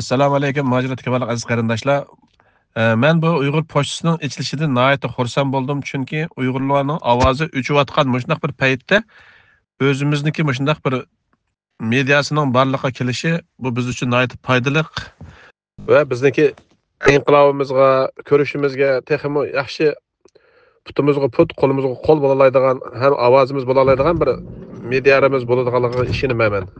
assalomu alaykum mujorat kamalak aziz qarindoshlar. Men bu uyg'ur pochtasining ichilishidan nihoyatda xursand bo'ldim chunki uyg'urlarning ovozi o'chayotgan mushunaq bir paytda o'zimizniki mushunaq bir mediasining borliqqa kelishi bu biz uchun nihoyatda foydali va bizniki inqilobimizga ko'rishimizga texmi yaxshi putimizga put qo'limizga qo'l bo'la oladigan ham ovozimiz bo'la oladigan bir mediarimiz bo'ladiganligiga ishonaman